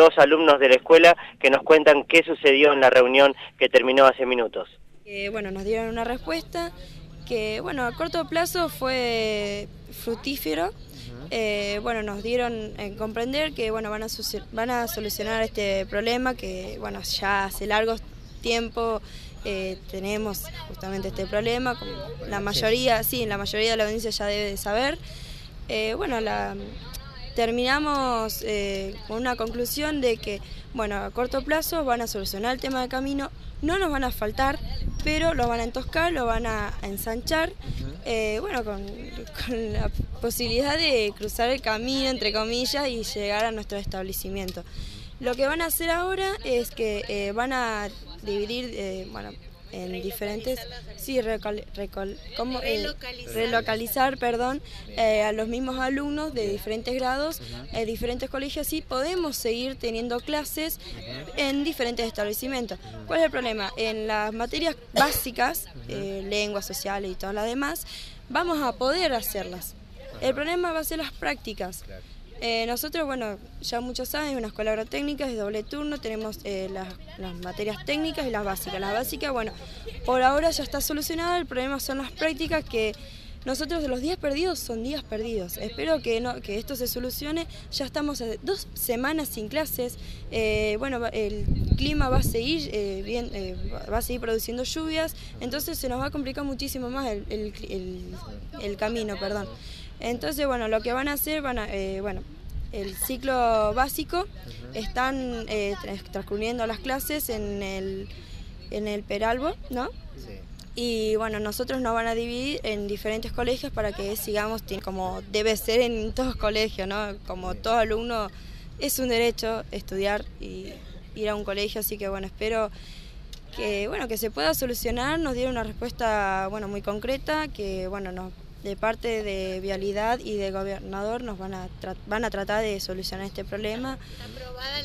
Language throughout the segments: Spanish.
dos alumnos de la escuela que nos cuentan qué sucedió en la reunión que terminó hace minutos. bueno, nos dieron una respuesta que, bueno, a corto plazo fue fructífero. Eh, bueno, nos dieron en comprender que, bueno, van a, van a solucionar este problema que, bueno, ya hace largo tiempo eh, tenemos justamente este problema, la mayoría, sí, la mayoría de la audiencia ya debe de saber. Eh, bueno, la, terminamos eh, con una conclusión de que, bueno, a corto plazo van a solucionar el tema del camino, no nos van a faltar, pero lo van a entoscar, lo van a ensanchar, bueno, con, la posibilidad de cruzar el camino, entre comillas, y llegar a nuestro establecimiento. Lo que van a hacer ahora es que van a dividir, eh, bueno, en diferentes, sí, recol, eh, relocalizar, perdón, eh, a los mismos alumnos de diferentes grados, en diferentes colegios, y podemos seguir teniendo clases en diferentes establecimientos. ¿Cuál es el problema? En las materias básicas, lenguas sociales y todas las demás, vamos a poder hacerlas. El problema va a ser las prácticas. Eh, nosotros, bueno, ya muchos años, una escuela agrotécnica, es doble turno, tenemos eh, las, materias técnicas y las básicas. Las básicas, bueno, por ahora ya está solucionada, el problema son las prácticas que nosotros de los días perdidos son días perdidos. Espero que, no, que esto se solucione. Ya estamos dos semanas sin clases. Eh, bueno, el clima va a seguir bien, va a seguir produciendo lluvias, entonces se nos va a complicar muchísimo más el, el camino, perdón. Entonces, bueno, lo que van a hacer, van a, eh, bueno, el ciclo básico, están eh, transcurriendo las clases en el, en el Peralbo, ¿no? Y bueno, nosotros nos van a dividir en diferentes colegios para que sigamos como debe ser en todos colegios, ¿no? Como todo alumno es un derecho estudiar y ir a un colegio, así que bueno, espero que bueno, que se pueda solucionar, nos dieron una respuesta bueno, muy concreta, que bueno, nos de parte de Vialidad y de Gobernador nos van a, van a tratar de solucionar este problema.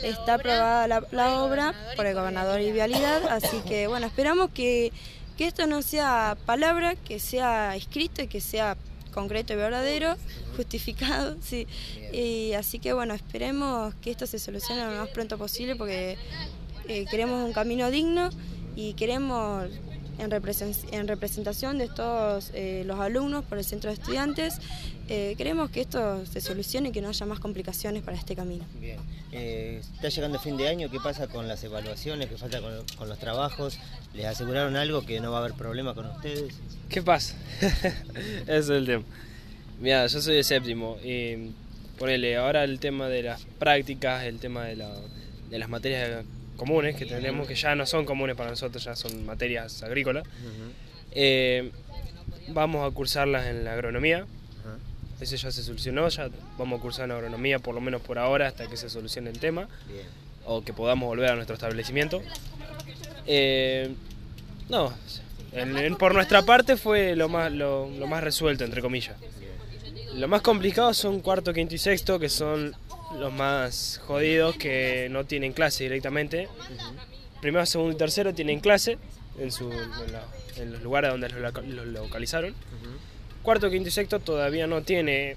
Está aprobada la, obra, por el Gobernador y Vialidad, así que bueno, esperamos que, que esto no sea palabra, que sea escrito y que sea concreto y verdadero, justificado, sí. Y así que bueno, esperemos que esto se solucione lo más pronto posible porque eh, queremos un camino digno y queremos en, representación de todos eh, los alumnos por el centro de estudiantes. Eh, queremos que esto se solucione y que no haya más complicaciones para este camino. Bien, eh, está llegando el fin de año, ¿qué pasa con las evaluaciones, qué falta con, los trabajos? ¿Les aseguraron algo que no va a haber problema con ustedes? ¿Qué pasa? Ese es el tema. Mira, yo soy de séptimo y ponele, ahora el tema de las prácticas, el tema de, de las materias comunes que tenemos, que ya no son comunes para nosotros, ya son materias agrícolas. Eh, vamos a cursarlas en la agronomía. Eso ya se solucionó, ya vamos a cursar en agronomía por lo menos por ahora hasta que se solucione el tema o que podamos volver a nuestro establecimiento. Eh, no, por nuestra parte fue lo más, lo, lo más resuelto, entre comillas. Lo más complicado son cuarto, quinto y sexto, que son los más jodidos que no tienen clase directamente. Primero, segundo y tercero tienen clase en, su, en, los lugares donde los, localizaron. Cuarto, quinto y sexto todavía no tiene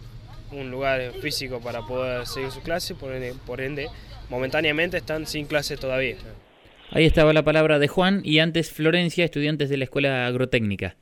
un lugar físico para poder seguir su clase, por ende, por ende momentáneamente están sin clase todavía. Ahí estaba la palabra de Juan y antes Florencia, estudiantes de la Escuela Agrotécnica.